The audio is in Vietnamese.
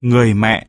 người mẹ.